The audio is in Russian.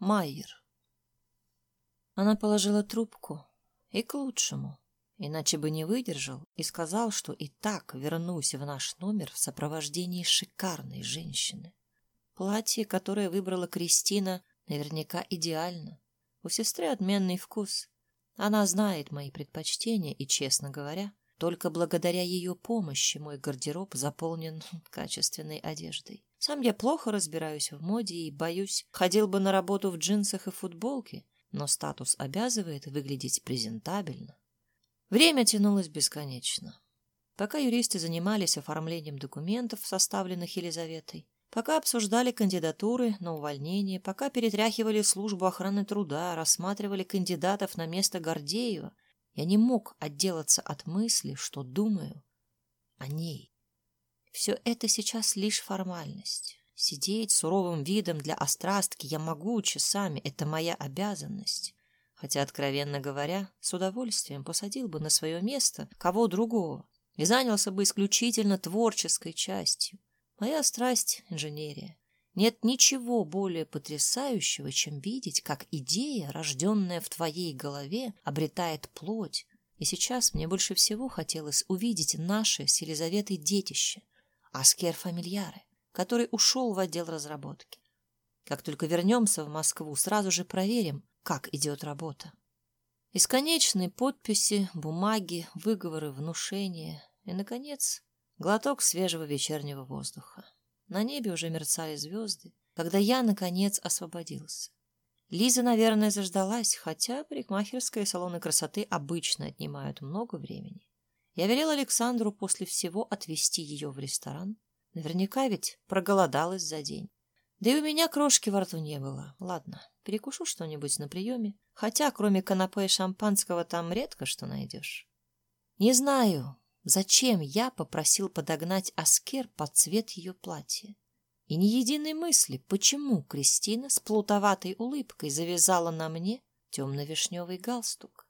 Майер. Она положила трубку, и к лучшему, иначе бы не выдержал и сказал, что и так вернусь в наш номер в сопровождении шикарной женщины. Платье, которое выбрала Кристина, наверняка идеально. У сестры отменный вкус. Она знает мои предпочтения, и, честно говоря, только благодаря ее помощи мой гардероб заполнен качественной одеждой. Сам я плохо разбираюсь в моде и, боюсь, ходил бы на работу в джинсах и футболке, но статус обязывает выглядеть презентабельно. Время тянулось бесконечно. Пока юристы занимались оформлением документов, составленных Елизаветой, пока обсуждали кандидатуры на увольнение, пока перетряхивали службу охраны труда, рассматривали кандидатов на место Гордеева, я не мог отделаться от мысли, что думаю о ней. Все это сейчас лишь формальность. Сидеть суровым видом для острастки я могу часами, это моя обязанность. Хотя, откровенно говоря, с удовольствием посадил бы на свое место кого другого и занялся бы исключительно творческой частью. Моя страсть — инженерия. Нет ничего более потрясающего, чем видеть, как идея, рожденная в твоей голове, обретает плоть. И сейчас мне больше всего хотелось увидеть наше с Елизаветой детище, Аскер Фамильяре, который ушел в отдел разработки. Как только вернемся в Москву, сразу же проверим, как идет работа. Исконечные подписи, бумаги, выговоры, внушения и, наконец, глоток свежего вечернего воздуха. На небе уже мерцали звезды, когда я, наконец, освободился. Лиза, наверное, заждалась, хотя парикмахерская и салоны красоты обычно отнимают много времени. Я велел Александру после всего отвезти ее в ресторан. Наверняка ведь проголодалась за день. Да и у меня крошки во рту не было. Ладно, перекушу что-нибудь на приеме. Хотя, кроме канапе и шампанского, там редко что найдешь. Не знаю, зачем я попросил подогнать аскер под цвет ее платья. И ни единой мысли, почему Кристина с плутоватой улыбкой завязала на мне темно-вишневый галстук.